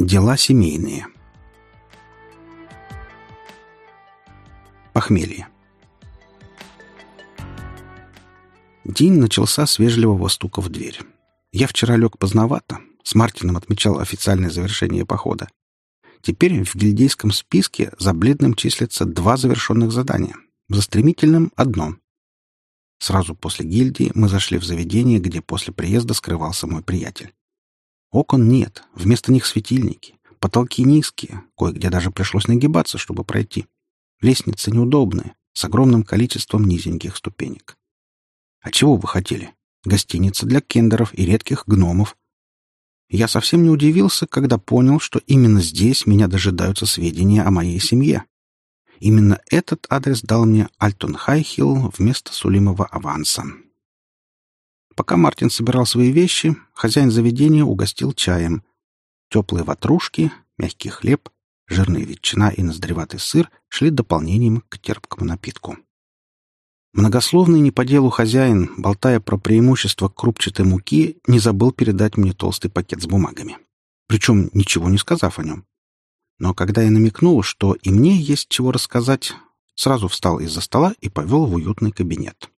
Дела семейные. Похмелье. День начался с вежливого стука в дверь. Я вчера лег поздновато. С Мартином отмечал официальное завершение похода. Теперь в гильдейском списке за бледным числятся два завершенных задания. За стремительным — одно. Сразу после гильдии мы зашли в заведение, где после приезда скрывался мой приятель. Окон нет, вместо них светильники. Потолки низкие, кое-где даже пришлось нагибаться, чтобы пройти. Лестница неудобная, с огромным количеством низеньких ступенек. А чего вы хотели? Гостиница для кендеров и редких гномов. Я совсем не удивился, когда понял, что именно здесь меня дожидаются сведения о моей семье. Именно этот адрес дал мне Альтон Хайхилл вместо сулимого аванса. Пока Мартин собирал свои вещи, хозяин заведения угостил чаем. Теплые ватрушки, мягкий хлеб, жирная ветчина и ноздреватый сыр шли дополнением к терпкому напитку. Многословный не по делу хозяин, болтая про преимущество крупчатой муки, не забыл передать мне толстый пакет с бумагами. Причем ничего не сказав о нем. Но когда я намекнул, что и мне есть чего рассказать, сразу встал из-за стола и повел в уютный кабинет.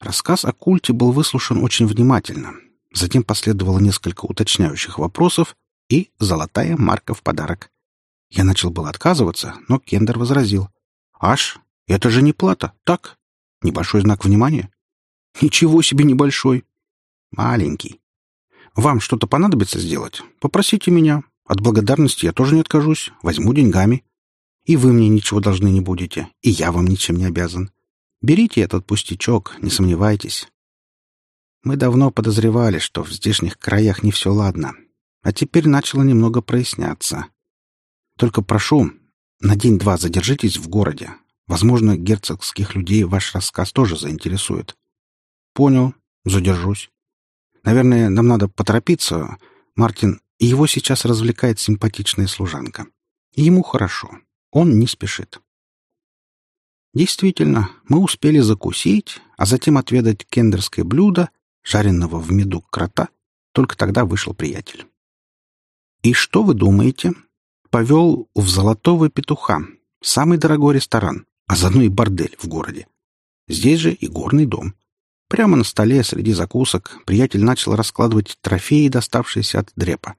Рассказ о культе был выслушан очень внимательно. Затем последовало несколько уточняющих вопросов и золотая марка в подарок. Я начал было отказываться, но Кендер возразил. «Аш, это же не плата, так? Небольшой знак внимания?» «Ничего себе небольшой!» «Маленький. Вам что-то понадобится сделать? Попросите меня. От благодарности я тоже не откажусь. Возьму деньгами. И вы мне ничего должны не будете, и я вам ничем не обязан. Берите этот пустячок, не сомневайтесь. Мы давно подозревали, что в здешних краях не все ладно, а теперь начало немного проясняться. Только прошу, на день-два задержитесь в городе. Возможно, герцогских людей ваш рассказ тоже заинтересует. Понял, задержусь. Наверное, нам надо поторопиться. Мартин, его сейчас развлекает симпатичная служанка. Ему хорошо. Он не спешит. Действительно, мы успели закусить, а затем отведать кендерское блюдо, жареного в меду крота. Только тогда вышел приятель. И что вы думаете? Повел в Золотого Петуха, самый дорогой ресторан, а заодно и бордель в городе. Здесь же и горный дом. Прямо на столе среди закусок приятель начал раскладывать трофеи, доставшиеся от дрепа.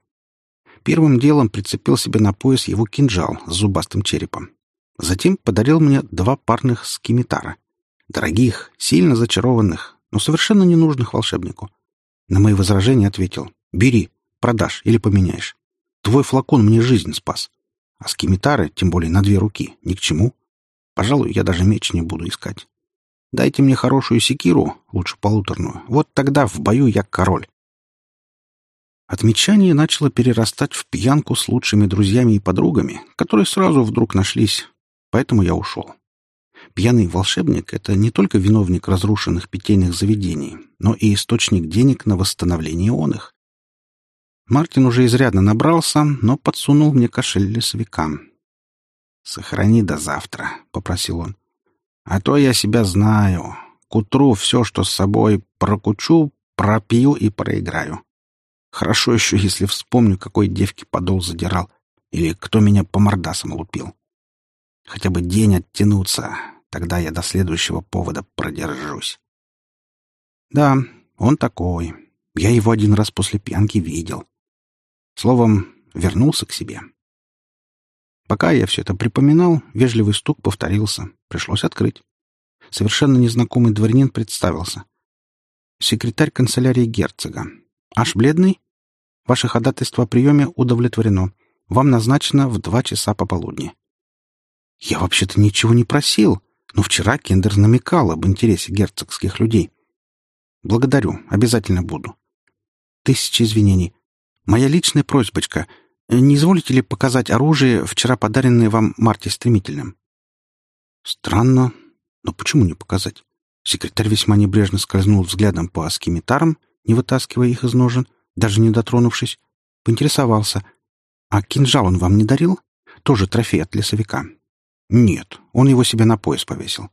Первым делом прицепил себе на пояс его кинжал с зубастым черепом. Затем подарил мне два парных скимитара. Дорогих, сильно зачарованных, но совершенно ненужных волшебнику. На мои возражения ответил «Бери, продашь или поменяешь. Твой флакон мне жизнь спас. А скимитары, тем более на две руки, ни к чему. Пожалуй, я даже меч не буду искать. Дайте мне хорошую секиру, лучше полуторную. Вот тогда в бою я король». Отмечание начало перерастать в пьянку с лучшими друзьями и подругами, которые сразу вдруг нашлись, Поэтому я ушел. Пьяный волшебник — это не только виновник разрушенных питейных заведений, но и источник денег на восстановление он их. Мартин уже изрядно набрался, но подсунул мне кошель лесовика. «Сохрани до завтра», — попросил он. «А то я себя знаю. К утру все, что с собой прокучу, пропью и проиграю. Хорошо еще, если вспомню, какой девки подол задирал или кто меня по мордасам лупил. Хотя бы день оттянуться, тогда я до следующего повода продержусь. Да, он такой. Я его один раз после пьянки видел. Словом, вернулся к себе. Пока я все это припоминал, вежливый стук повторился. Пришлось открыть. Совершенно незнакомый дворянин представился. Секретарь канцелярии герцога. Аж бледный? Ваше ходатайство о приеме удовлетворено. Вам назначено в два часа пополудни. Я вообще-то ничего не просил, но вчера Кендер намекал об интересе герцогских людей. Благодарю, обязательно буду. Тысячи извинений. Моя личная просьбочка. Не изволите ли показать оружие, вчера подаренное вам Марте Стремительным? Странно, но почему не показать? Секретарь весьма небрежно скользнул взглядом по аскимитарам, не вытаскивая их из ножен, даже не дотронувшись, поинтересовался. «А кинжал он вам не дарил? Тоже трофей от лесовика. «Нет, он его себе на пояс повесил».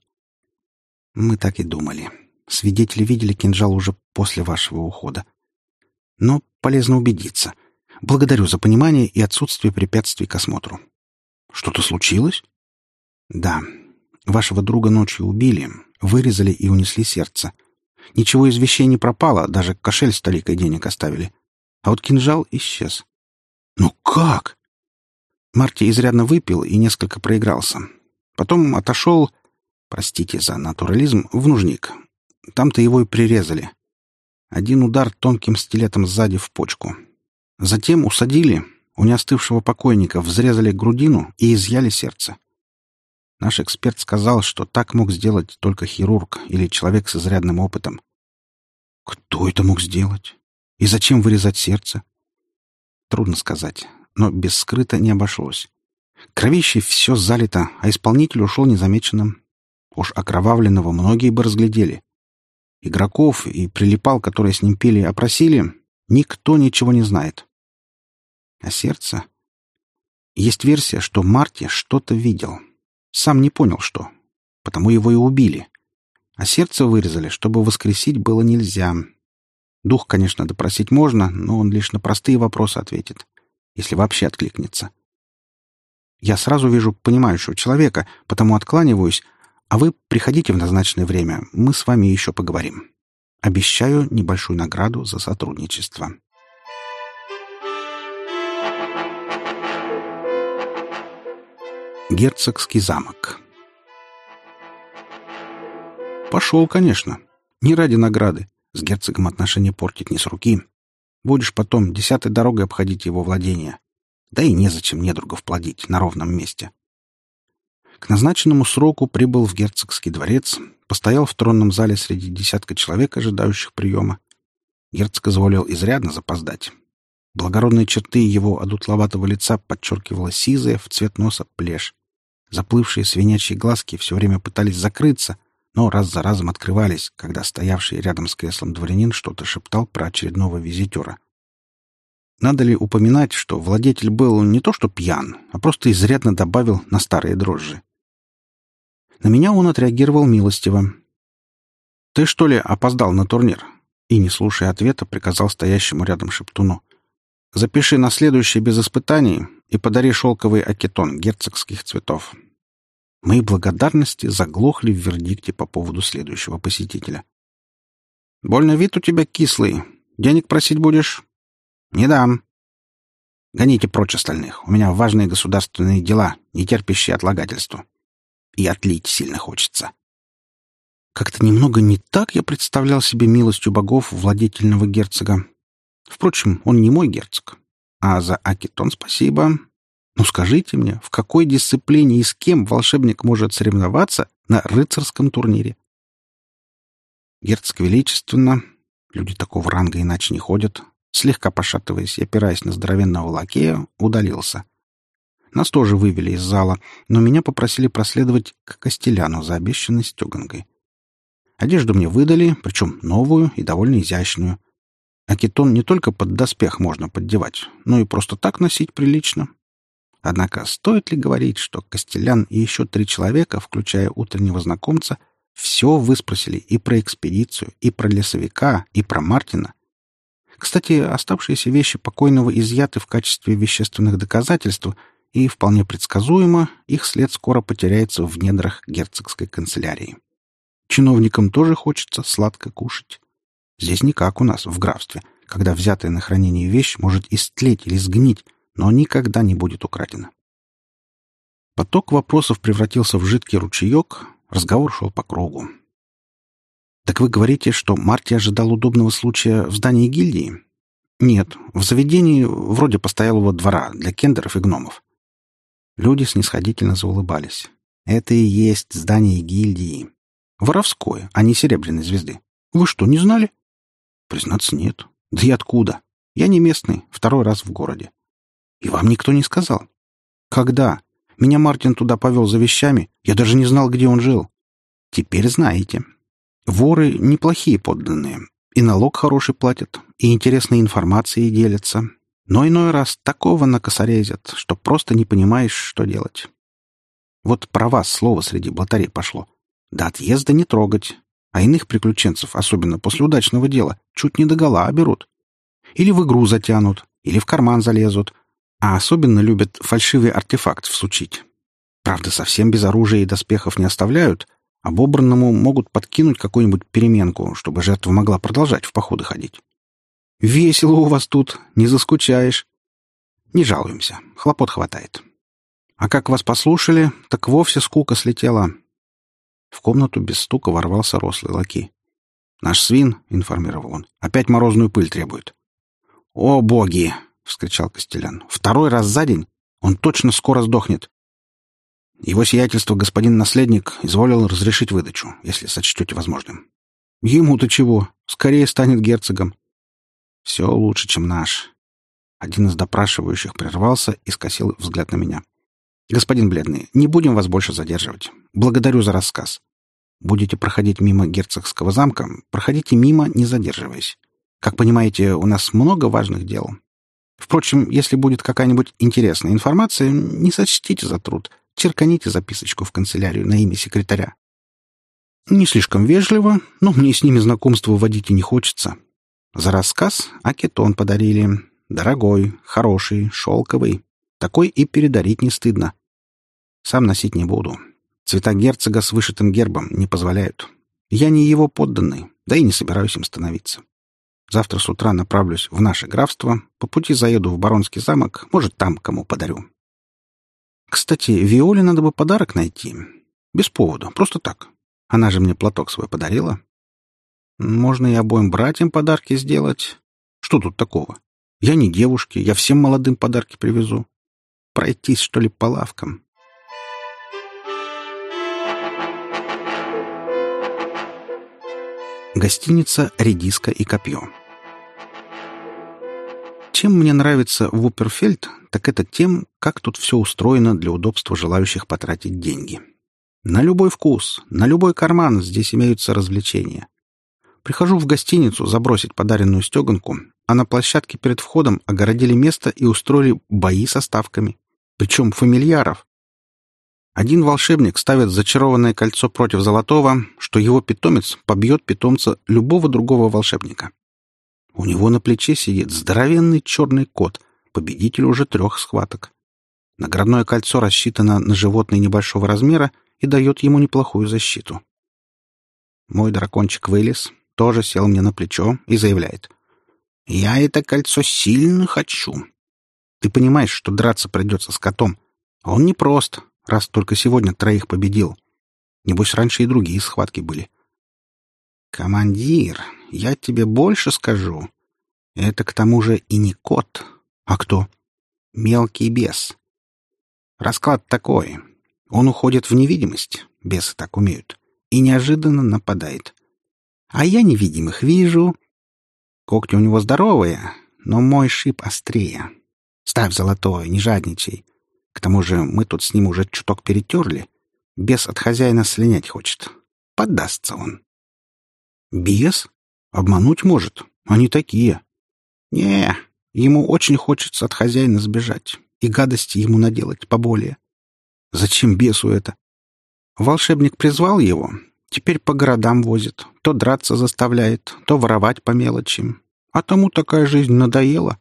«Мы так и думали. Свидетели видели кинжал уже после вашего ухода. Но полезно убедиться. Благодарю за понимание и отсутствие препятствий к осмотру. Что-то случилось? Да. Вашего друга ночью убили, вырезали и унесли сердце. Ничего из вещей не пропало, даже кошель с толикой денег оставили. А вот кинжал исчез. Ну как? Марти изрядно выпил и несколько проигрался. Потом отошел, простите за натурализм, в нужник. Там-то его и прирезали. Один удар тонким стилетом сзади в почку. Затем усадили, у неостывшего покойника взрезали грудину и изъяли сердце. Наш эксперт сказал, что так мог сделать только хирург или человек с изрядным опытом. Кто это мог сделать? И зачем вырезать сердце? Трудно сказать, но без скрыта не обошлось. Кровищей все залито, а исполнитель ушел незамеченным. Уж окровавленного многие бы разглядели. Игроков и прилипал, которые с ним пили, опросили, никто ничего не знает. А сердце? Есть версия, что Марти что-то видел. Сам не понял, что. Потому его и убили. А сердце вырезали, чтобы воскресить было нельзя. Дух, конечно, допросить можно, но он лишь на простые вопросы ответит, если вообще откликнется. Я сразу вижу понимающего человека, потому откланиваюсь, а вы приходите в назначенное время, мы с вами еще поговорим. Обещаю небольшую награду за сотрудничество. Герцогский замок Пошел, конечно. Не ради награды. С герцогом отношения портить не с руки. Будешь потом десятой дорогой обходить его владения. Да и незачем недругов плодить на ровном месте. К назначенному сроку прибыл в герцогский дворец, постоял в тронном зале среди десятка человек, ожидающих приема. Герцог изволил изрядно запоздать. Благородные черты его одутловатого лица подчеркивала сизая в цвет носа плешь. Заплывшие свинячьи глазки все время пытались закрыться, но раз за разом открывались, когда стоявший рядом с креслом дворянин что-то шептал про очередного визитера. Надо ли упоминать, что владетель был не то что пьян, а просто изрядно добавил на старые дрожжи. На меня он отреагировал милостиво. «Ты, что ли, опоздал на турнир?» И, не слушая ответа, приказал стоящему рядом шептуну. «Запиши на следующий без испытаний и подари шелковый акетон герцогских цветов». Мои благодарности заглохли в вердикте по поводу следующего посетителя. «Больно вид у тебя кислый. Денег просить будешь?» «Не дам». «Гоните прочь остальных. У меня важные государственные дела, не терпящие отлагательству и отлить сильно хочется. Как-то немного не так я представлял себе милостью богов владетельного герцога. Впрочем, он не мой герцог. А за Акитон спасибо. Ну скажите мне, в какой дисциплине и с кем волшебник может соревноваться на рыцарском турнире? Герцог величественно, люди такого ранга иначе не ходят, слегка пошатываясь и опираясь на здоровенного лакея, удалился — нас тоже вывели из зала, но меня попросили проследовать к Костеляну за обещанной стеганкой. Одежду мне выдали, причем новую и довольно изящную. А китон не только под доспех можно поддевать, но и просто так носить прилично. Однако стоит ли говорить, что Костелян и еще три человека, включая утреннего знакомца, все выспросили и про экспедицию, и про лесовика, и про Мартина. Кстати, оставшиеся вещи покойного изъяты в качестве вещественных доказательств — и, вполне предсказуемо, их след скоро потеряется в недрах герцогской канцелярии. Чиновникам тоже хочется сладко кушать. Здесь не как у нас, в графстве, когда взятая на хранение вещь может истлеть или сгнить, но никогда не будет украдена. Поток вопросов превратился в жидкий ручеек, разговор шел по кругу. «Так вы говорите, что Марти ожидал удобного случая в здании гильдии?» «Нет, в заведении вроде постоялого двора для кендеров и гномов. Люди снисходительно заулыбались. Это и есть здание гильдии. Воровское, а не серебряной звезды. Вы что, не знали? Признаться, нет. Да и откуда? Я не местный, второй раз в городе. И вам никто не сказал? Когда? Меня Мартин туда повел за вещами. Я даже не знал, где он жил. Теперь знаете. Воры неплохие подданные. И налог хороший платят, и интересной информацией делятся, но иной раз такого накосорезят, что просто не понимаешь, что делать. Вот про вас слово среди блатарей пошло. До отъезда не трогать. А иных приключенцев, особенно после удачного дела, чуть не догола берут. Или в игру затянут, или в карман залезут, а особенно любят фальшивый артефакт всучить. Правда, совсем без оружия и доспехов не оставляют, Обобранному могут подкинуть какую-нибудь переменку, чтобы жертва могла продолжать в походы ходить. «Весело у вас тут, не заскучаешь». «Не жалуемся, хлопот хватает». «А как вас послушали, так вовсе скука слетела». В комнату без стука ворвался рослый лаки. «Наш свин», — информировал он, — «опять морозную пыль требует». «О, боги!» — вскричал Костелян. «Второй раз за день? Он точно скоро сдохнет. Его сиятельство господин наследник изволил разрешить выдачу, если сочтете возможным. Ему-то чего? Скорее станет герцогом. Все лучше, чем наш. Один из допрашивающих прервался и скосил взгляд на меня. Господин Бледный, не будем вас больше задерживать. Благодарю за рассказ. Будете проходить мимо герцогского замка, проходите мимо, не задерживаясь. Как понимаете, у нас много важных дел. Впрочем, если будет какая-нибудь интересная информация, не сочтите за труд — черканите записочку в канцелярию на имя секретаря. Не слишком вежливо, но мне с ними знакомство вводить и не хочется. За рассказ акетон подарили. Дорогой, хороший, шелковый. Такой и передарить не стыдно. Сам носить не буду. Цвета герцога с вышитым гербом не позволяют. Я не его подданный, да и не собираюсь им становиться. Завтра с утра направлюсь в наше графство, по пути заеду в Баронский замок, может, там кому подарю. Кстати, Виоле надо бы подарок найти. Без повода, просто так. Она же мне платок свой подарила. Можно и обоим братьям подарки сделать. Что тут такого? Я не девушки, я всем молодым подарки привезу. Пройтись, что ли, по лавкам. Гостиница «Редиска и копье». Чем мне нравится Вуперфельд, так это тем, как тут все устроено для удобства желающих потратить деньги. На любой вкус, на любой карман здесь имеются развлечения. Прихожу в гостиницу забросить подаренную стеганку, а на площадке перед входом огородили место и устроили бои со ставками. Причем фамильяров. Один волшебник ставит зачарованное кольцо против золотого, что его питомец побьет питомца любого другого волшебника. У него на плече сидит здоровенный черный кот, победитель уже трех схваток. Наградное кольцо рассчитано на животное небольшого размера и дает ему неплохую защиту. Мой дракончик вылез, тоже сел мне на плечо и заявляет. «Я это кольцо сильно хочу. Ты понимаешь, что драться придется с котом. Он непрост, раз только сегодня троих победил. Небось, раньше и другие схватки были. «Командир, я тебе больше скажу. Это к тому же и не кот. А кто? Мелкий бес. Расклад такой. Он уходит в невидимость, бесы так умеют, и неожиданно нападает. А я невидимых вижу. Когти у него здоровые, но мой шип острее. Ставь золотое, не жадничай. К тому же мы тут с ним уже чуток перетерли. Бес от хозяина слинять хочет. Поддастся он. Бес? Обмануть может. Они такие. Не, ему очень хочется от хозяина сбежать и гадости ему наделать поболее. Зачем бесу это? Волшебник призвал его, теперь по городам возит, то драться заставляет, то воровать по мелочи. А тому такая жизнь надоела.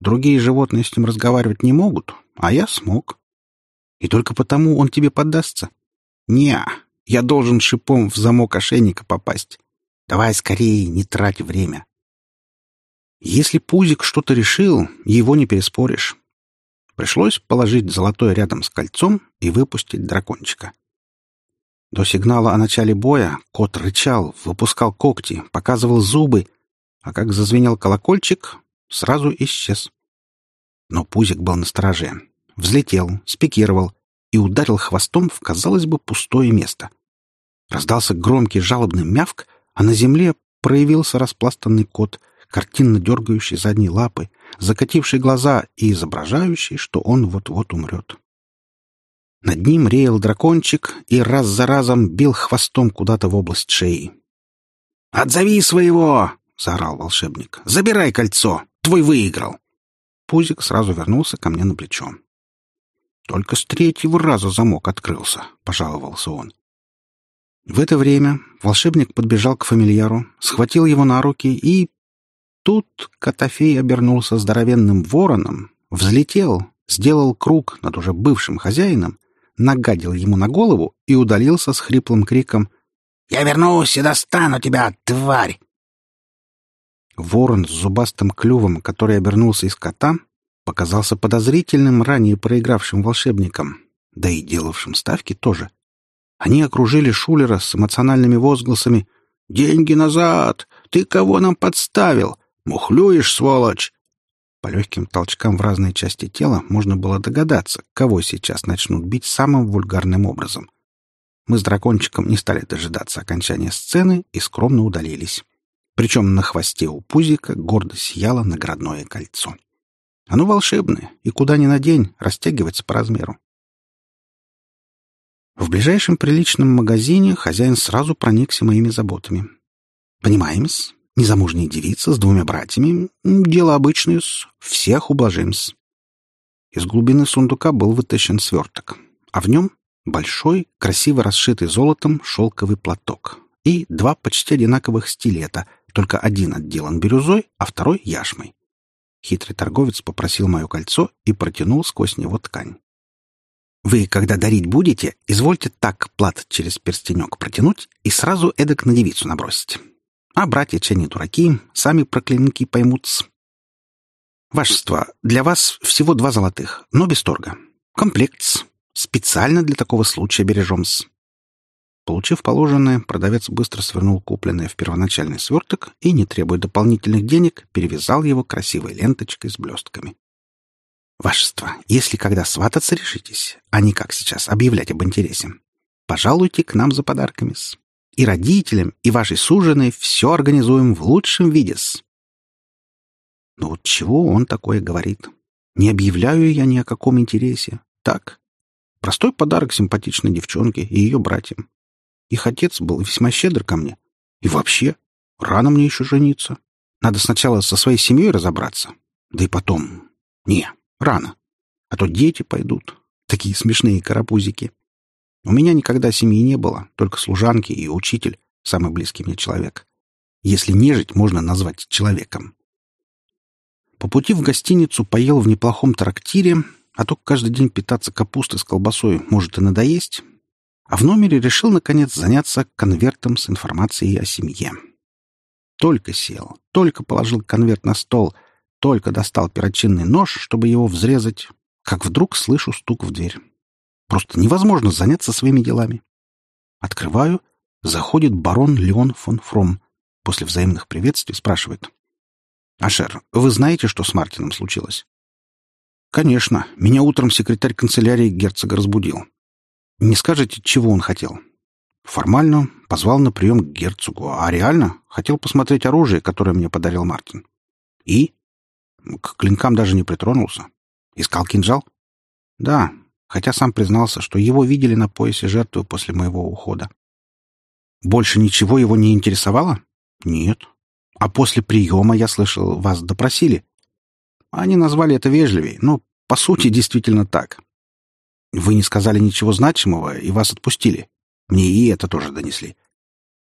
Другие животные с ним разговаривать не могут, а я смог. И только потому он тебе поддастся? Не, я должен шипом в замок ошейника попасть. Давай скорее, не трать время. Если Пузик что-то решил, его не переспоришь. Пришлось положить золотое рядом с кольцом и выпустить дракончика. До сигнала о начале боя кот рычал, выпускал когти, показывал зубы, а как зазвенел колокольчик, сразу исчез. Но Пузик был на страже. Взлетел, спикировал и ударил хвостом в, казалось бы, пустое место. Раздался громкий жалобный мявк, а на земле проявился распластанный кот, картинно дергающий задние лапы, закативший глаза и изображающий, что он вот-вот умрет. Над ним реял дракончик и раз за разом бил хвостом куда-то в область шеи. «Отзови своего!» — заорал волшебник. «Забирай кольцо! Твой выиграл!» Пузик сразу вернулся ко мне на плечо. «Только с третьего раза замок открылся», — пожаловался он. В это время волшебник подбежал к фамильяру, схватил его на руки и... тут Котофей обернулся здоровенным вороном, взлетел, сделал круг над уже бывшим хозяином, нагадил ему на голову и удалился с хриплым криком «Я вернусь и достану тебя, тварь!» Ворон с зубастым клювом, который обернулся из кота, показался подозрительным ранее проигравшим волшебником, да и делавшим ставки тоже. Они окружили Шулера с эмоциональными возгласами «Деньги назад! Ты кого нам подставил? Мухлюешь, сволочь!» По легким толчкам в разные части тела можно было догадаться, кого сейчас начнут бить самым вульгарным образом. Мы с дракончиком не стали дожидаться окончания сцены и скромно удалились. Причем на хвосте у пузика гордо сияло наградное кольцо. Оно волшебное, и куда ни на день растягивается по размеру. В ближайшем приличном магазине хозяин сразу проникся моими заботами. «Понимаем-с, незамужняя девица с двумя братьями, дело обычное-с, всех ублажим-с». Из глубины сундука был вытащен сверток, а в нем большой, красиво расшитый золотом шелковый платок и два почти одинаковых стилета, только один отделан бирюзой, а второй — яшмой. Хитрый торговец попросил мое кольцо и протянул сквозь него ткань. Вы, когда дарить будете, извольте так плат через перстенек протянуть и сразу эдак на девицу набросить. А братья, че не дураки, сами проклинки поймут. Вашество, для вас всего два золотых, но без торга. Комплект. Специально для такого случая бережем-с. Получив положенное, продавец быстро свернул купленное в первоначальный сверток и, не требуя дополнительных денег, перевязал его красивой ленточкой с блестками. Вашество, если когда свататься решитесь, а не как сейчас объявлять об интересе, пожалуйте к нам за подарками -с. И родителям, и вашей суженой все организуем в лучшем виде -с. Но вот чего он такое говорит? Не объявляю я ни о каком интересе. Так, простой подарок симпатичной девчонке и ее братьям. Их отец был весьма щедр ко мне. И вообще, рано мне еще жениться. Надо сначала со своей семьей разобраться. Да и потом... Не, Рано. А то дети пойдут. Такие смешные карапузики. У меня никогда семьи не было, только служанки и учитель, самый близкий мне человек. Если нежить можно назвать человеком. По пути в гостиницу поел в неплохом трактире, а то каждый день питаться капустой с колбасой может и надоесть. А в номере решил, наконец, заняться конвертом с информацией о семье. Только сел, только положил конверт на стол — только достал перочинный нож, чтобы его взрезать, как вдруг слышу стук в дверь. Просто невозможно заняться своими делами. Открываю. Заходит барон Леон фон Фром. После взаимных приветствий спрашивает. «Ашер, вы знаете, что с Мартином случилось?» «Конечно. Меня утром секретарь канцелярии герцога разбудил. Не скажете, чего он хотел?» «Формально позвал на прием к герцогу, а реально хотел посмотреть оружие, которое мне подарил Мартин». «И?» К клинкам даже не притронулся. Искал кинжал? Да, хотя сам признался, что его видели на поясе жертвы после моего ухода. Больше ничего его не интересовало? Нет. А после приема, я слышал, вас допросили. Они назвали это вежливее, но по сути действительно так. Вы не сказали ничего значимого, и вас отпустили. Мне и это тоже донесли.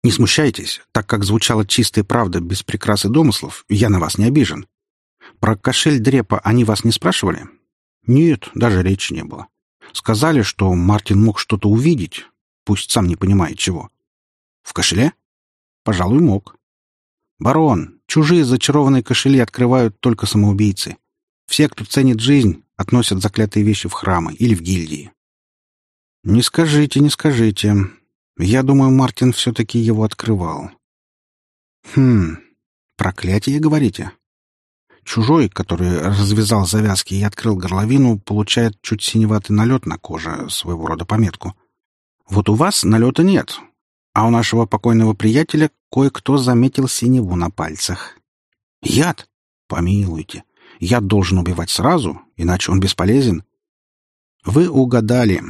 Не смущайтесь, так как звучала чистая правда без прикрас и домыслов, я на вас не обижен. Про кошель Дрепа они вас не спрашивали? Нет, даже речи не было. Сказали, что Мартин мог что-то увидеть, пусть сам не понимает чего. В кошеле? Пожалуй, мог. Барон, чужие зачарованные кошели открывают только самоубийцы. Все, кто ценит жизнь, относят заклятые вещи в храмы или в гильдии. Не скажите, не скажите. Я думаю, Мартин все-таки его открывал. Хм, проклятие, говорите? Чужой, который развязал завязки и открыл горловину, получает чуть синеватый налет на коже, своего рода пометку. Вот у вас налета нет, а у нашего покойного приятеля кое-кто заметил синеву на пальцах. Яд? Помилуйте. Яд должен убивать сразу, иначе он бесполезен. Вы угадали.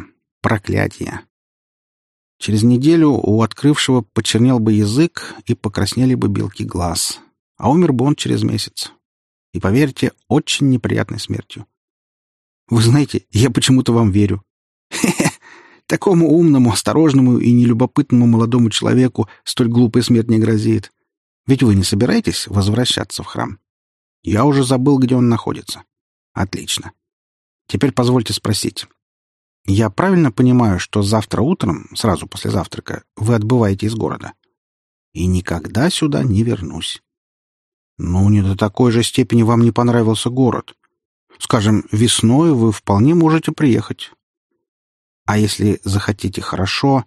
Проклятие. Через неделю у открывшего почернел бы язык и покраснели бы белки глаз, а умер бы он через месяц. И, поверьте, очень неприятной смертью. Вы знаете, я почему-то вам верю. Хе-хе, такому умному, осторожному и нелюбопытному молодому человеку столь глупая смерть не грозит. Ведь вы не собираетесь возвращаться в храм? Я уже забыл, где он находится. Отлично. Теперь позвольте спросить. Я правильно понимаю, что завтра утром, сразу после завтрака, вы отбываете из города? И никогда сюда не вернусь. Ну, не до такой же степени вам не понравился город. Скажем, весной вы вполне можете приехать. А если захотите хорошо,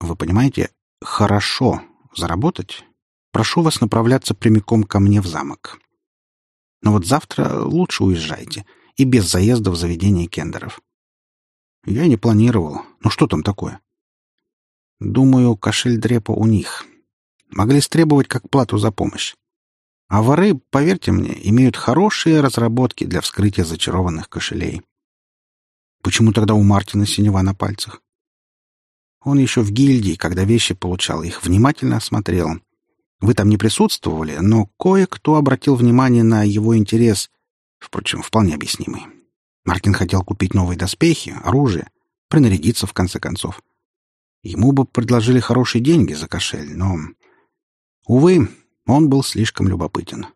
вы понимаете, хорошо заработать, прошу вас направляться прямиком ко мне в замок. Но вот завтра лучше уезжайте и без заезда в заведение кендеров. Я не планировал. Ну что там такое? Думаю, кошель дрепа у них. Могли стребовать как плату за помощь. А воры, поверьте мне, имеют хорошие разработки для вскрытия зачарованных кошелей. Почему тогда у Мартина синева на пальцах? Он еще в гильдии, когда вещи получал, их внимательно осмотрел. Вы там не присутствовали, но кое-кто обратил внимание на его интерес, впрочем, вполне объяснимый. Мартин хотел купить новые доспехи, оружие, принарядиться в конце концов. Ему бы предложили хорошие деньги за кошель, но... Увы, он был слишком любопытен.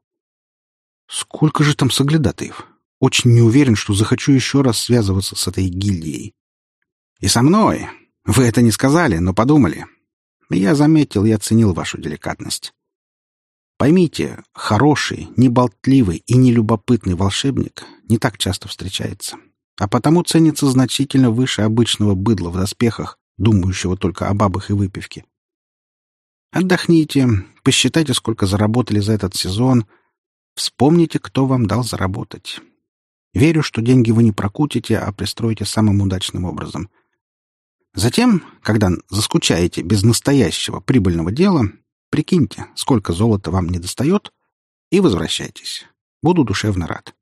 Сколько же там соглядатаев? Очень не уверен, что захочу еще раз связываться с этой гильдией. И со мной. Вы это не сказали, но подумали. Я заметил и оценил вашу деликатность. Поймите, хороший, неболтливый и нелюбопытный волшебник не так часто встречается, а потому ценится значительно выше обычного быдла в доспехах, думающего только о бабах и выпивке. Отдохните, посчитайте, сколько заработали за этот сезон, вспомните, кто вам дал заработать. Верю, что деньги вы не прокутите, а пристроите самым удачным образом. Затем, когда заскучаете без настоящего прибыльного дела, прикиньте, сколько золота вам недостает, и возвращайтесь. Буду душевно рад.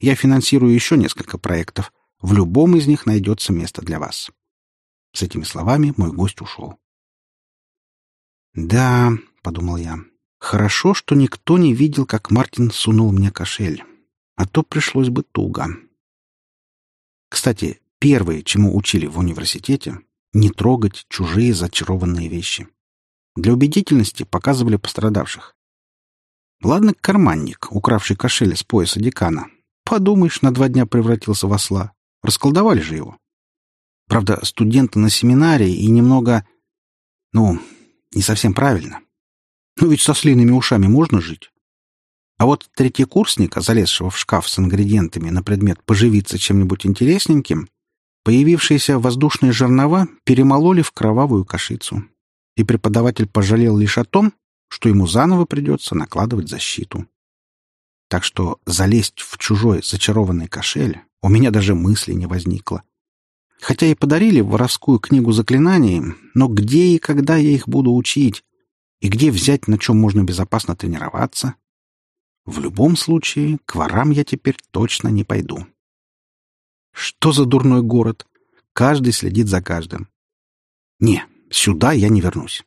Я финансирую еще несколько проектов. В любом из них найдется место для вас. С этими словами мой гость ушел. «Да», — подумал я, — «хорошо, что никто не видел, как Мартин сунул мне кошель, а то пришлось бы туго». Кстати, первое, чему учили в университете — не трогать чужие зачарованные вещи. Для убедительности показывали пострадавших. Ладно, карманник, укравший кошель с пояса декана. Подумаешь, на два дня превратился в осла. Расколдовали же его. Правда, студенты на семинаре и немного... Ну, не совсем правильно. Ну ведь со слиными ушами можно жить. А вот третьекурсника, залезшего в шкаф с ингредиентами на предмет поживиться чем-нибудь интересненьким, появившиеся воздушные жернова перемололи в кровавую кашицу. И преподаватель пожалел лишь о том, что ему заново придется накладывать защиту. Так что залезть в чужой зачарованный кошель у меня даже мысли не возникло. Хотя и подарили воровскую книгу заклинаний, но где и когда я их буду учить? И где взять, на чем можно безопасно тренироваться? В любом случае, к ворам я теперь точно не пойду. Что за дурной город? Каждый следит за каждым. Не, сюда я не вернусь.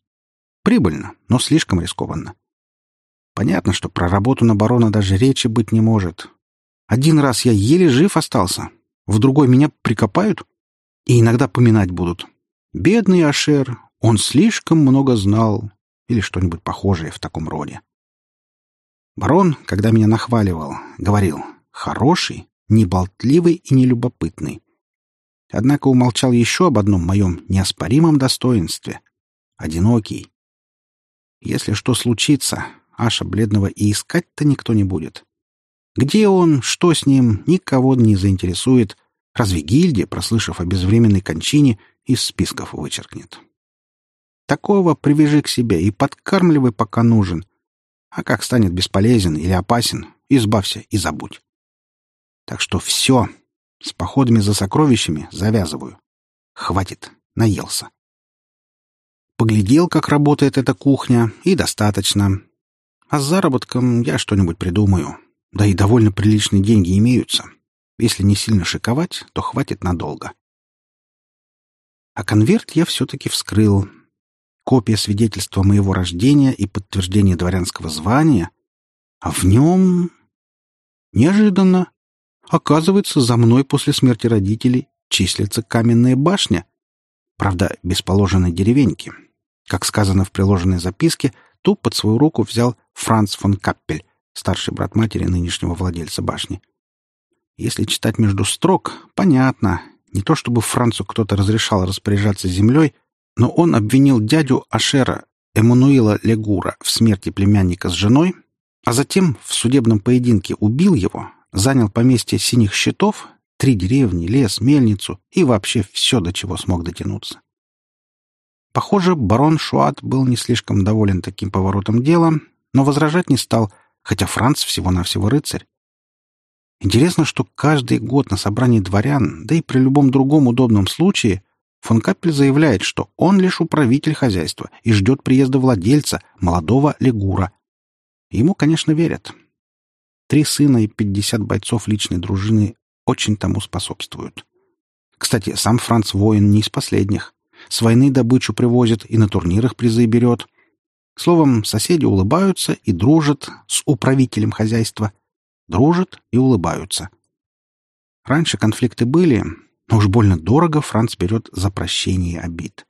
Прибыльно, но слишком рискованно. Понятно, что про работу на барона даже речи быть не может. Один раз я еле жив остался, в другой меня прикопают — и иногда поминать будут. Бедный Ашер, он слишком много знал, или что-нибудь похожее в таком роде. Барон, когда меня нахваливал, говорил «хороший, неболтливый и нелюбопытный». Однако умолчал еще об одном моем неоспоримом достоинстве — одинокий. Если что случится, Аша бледного и искать-то никто не будет. Где он, что с ним, никого не заинтересует, Разве гильдия, прослышав о безвременной кончине, из списков вычеркнет? Такого привяжи к себе и подкармливай, пока нужен. А как станет бесполезен или опасен, избавься и забудь. Так что все, с походами за сокровищами завязываю. Хватит, наелся. Поглядел, как работает эта кухня, и достаточно. А с заработком я что-нибудь придумаю. Да и довольно приличные деньги имеются. Если не сильно шиковать, то хватит надолго. А конверт я все-таки вскрыл. Копия свидетельства моего рождения и подтверждение дворянского звания. А в нем... Неожиданно. Оказывается, за мной после смерти родителей числится каменная башня. Правда, без положенной деревеньки. Как сказано в приложенной записке, ту под свою руку взял Франц фон Каппель, старший брат матери нынешнего владельца башни. Если читать между строк, понятно. Не то чтобы Францу кто-то разрешал распоряжаться землей, но он обвинил дядю Ашера, Эммануила Легура, в смерти племянника с женой, а затем в судебном поединке убил его, занял поместье синих щитов, три деревни, лес, мельницу и вообще все, до чего смог дотянуться. Похоже, барон Шуат был не слишком доволен таким поворотом дела, но возражать не стал, хотя Франц всего-навсего рыцарь. Интересно, что каждый год на собрании дворян, да и при любом другом удобном случае, фон Капель заявляет, что он лишь управитель хозяйства и ждет приезда владельца, молодого легура. Ему, конечно, верят. Три сына и пятьдесят бойцов личной дружины очень тому способствуют. Кстати, сам Франц воин не из последних. С войны добычу привозит и на турнирах призы берет. Словом, соседи улыбаются и дружат с управителем хозяйства. Дружат и улыбаются. Раньше конфликты были, но уж больно дорого Франц берет за прощение обид.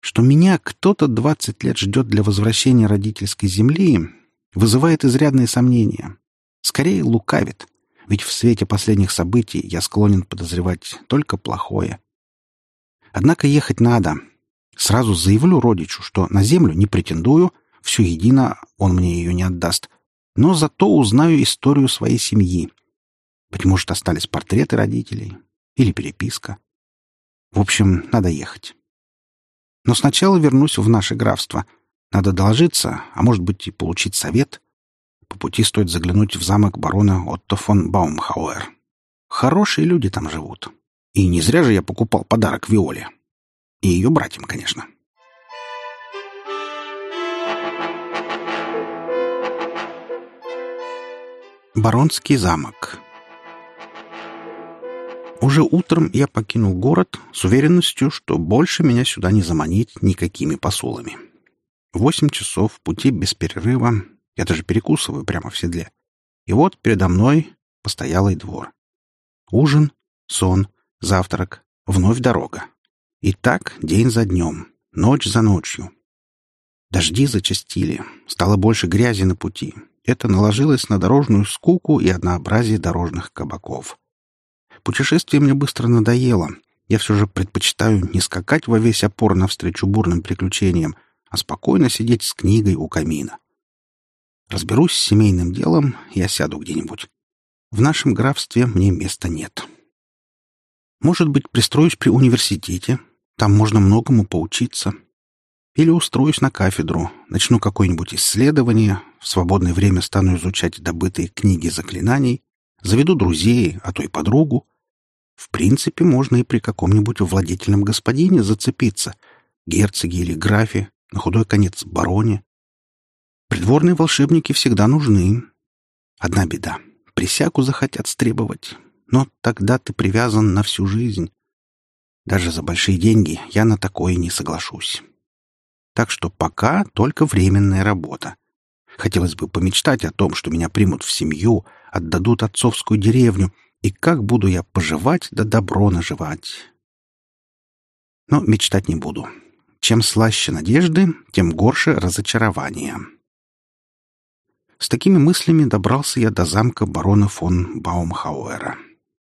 Что меня кто-то двадцать лет ждет для возвращения родительской земли, вызывает изрядные сомнения. Скорее, лукавит, ведь в свете последних событий я склонен подозревать только плохое. Однако ехать надо. Сразу заявлю родичу, что на землю не претендую, все едино, он мне ее не отдаст, но зато узнаю историю своей семьи. Быть может, остались портреты родителей или переписка. В общем, надо ехать. Но сначала вернусь в наше графство. Надо доложиться, а может быть и получить совет. По пути стоит заглянуть в замок барона Отто фон Баумхауэр. Хорошие люди там живут. И не зря же я покупал подарок Виоле. И ее братьям, конечно. Баронский замок Уже утром я покинул город с уверенностью, что больше меня сюда не заманить никакими посулами. Восемь часов пути без перерыва, я даже перекусываю прямо в седле. И вот передо мной постоялый двор. Ужин, сон, Завтрак. Вновь дорога. И так день за днем, ночь за ночью. Дожди зачастили, стало больше грязи на пути. Это наложилось на дорожную скуку и однообразие дорожных кабаков. Путешествие мне быстро надоело. Я все же предпочитаю не скакать во весь опор навстречу бурным приключениям, а спокойно сидеть с книгой у камина. Разберусь с семейным делом, я сяду где-нибудь. В нашем графстве мне места нет. Может быть, пристроюсь при университете. Там можно многому поучиться. Или устроюсь на кафедру, начну какое-нибудь исследование, в свободное время стану изучать добытые книги заклинаний, заведу друзей, а то и подругу. В принципе, можно и при каком-нибудь владетельном господине зацепиться, герцоге или графе, на худой конец бароне. Придворные волшебники всегда нужны. Одна беда — присягу захотят стребовать, но тогда ты привязан на всю жизнь. Даже за большие деньги я на такое не соглашусь. Так что пока только временная работа. Хотелось бы помечтать о том, что меня примут в семью, отдадут отцовскую деревню, и как буду я поживать да добро наживать. Но мечтать не буду. Чем слаще надежды, тем горше разочарования. С такими мыслями добрался я до замка барона фон Баумхауэра.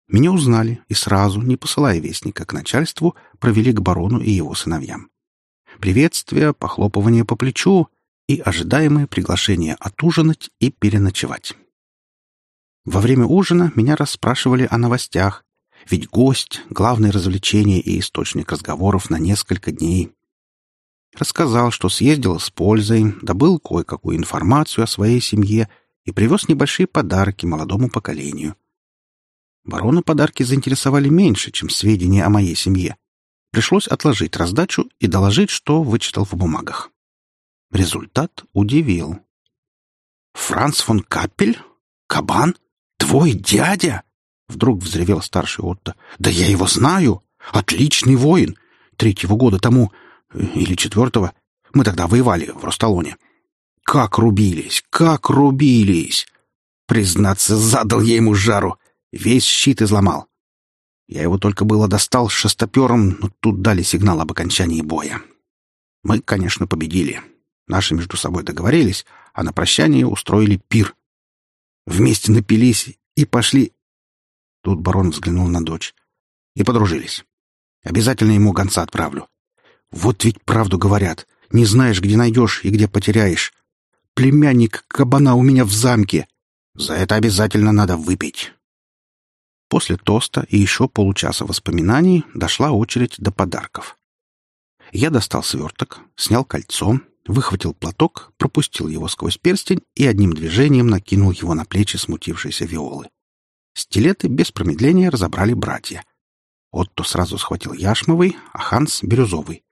Меня узнали и сразу, не посылая вестника к начальству, провели к барону и его сыновьям. Приветствие, похлопывание по плечу и ожидаемое приглашение отужинать и переночевать. Во время ужина меня расспрашивали о новостях, ведь гость — главное развлечение и источник разговоров на несколько дней. Рассказал, что съездил с пользой, добыл кое-какую информацию о своей семье и привез небольшие подарки молодому поколению — Барона подарки заинтересовали меньше, чем сведения о моей семье. Пришлось отложить раздачу и доложить, что вычитал в бумагах. Результат удивил. «Франц фон Каппель? Кабан? Твой дядя?» Вдруг взревел старший Отто. «Да я его знаю! Отличный воин! Третьего года тому, или четвертого, мы тогда воевали в Росталоне. Как рубились! Как рубились! Признаться, задал я ему жару. Весь щит изломал. Я его только было достал шестопером, но тут дали сигнал об окончании боя. Мы, конечно, победили. Наши между собой договорились, а на прощание устроили пир. Вместе напились и пошли... Тут барон взглянул на дочь. И подружились. Обязательно ему гонца отправлю. Вот ведь правду говорят. Не знаешь, где найдешь и где потеряешь. Племянник кабана у меня в замке. За это обязательно надо выпить. После тоста и еще получаса воспоминаний дошла очередь до подарков. Я достал сверток, снял кольцо, выхватил платок, пропустил его сквозь перстень и одним движением накинул его на плечи смутившейся Виолы. Стилеты без промедления разобрали братья. Отто сразу схватил яшмовый, а Ханс — бирюзовый.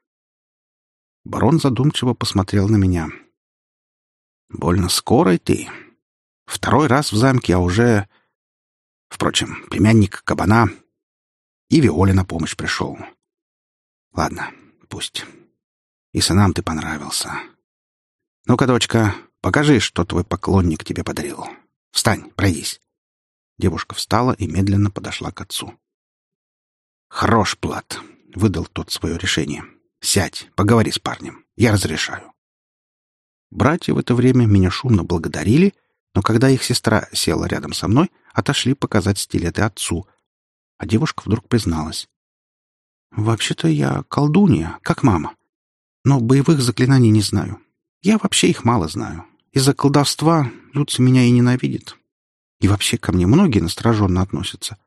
Барон задумчиво посмотрел на меня. «Больно скоро ты. Второй раз в замке, а уже... Впрочем, племянник кабана и Виоле на помощь пришел. Ладно, пусть. И сынам ты понравился. Ну-ка, дочка, покажи, что твой поклонник тебе подарил. Встань, пройдись. Девушка встала и медленно подошла к отцу. «Хорош, Плат», — выдал тот свое решение. «Сядь, поговори с парнем. Я разрешаю». Братья в это время меня шумно благодарили, но когда их сестра села рядом со мной, отошли показать стилеты отцу, а девушка вдруг призналась. «Вообще-то я колдунья, как мама. Но боевых заклинаний не знаю. Я вообще их мало знаю. Из-за колдовства Люци меня и ненавидит. И вообще ко мне многие настороженно относятся.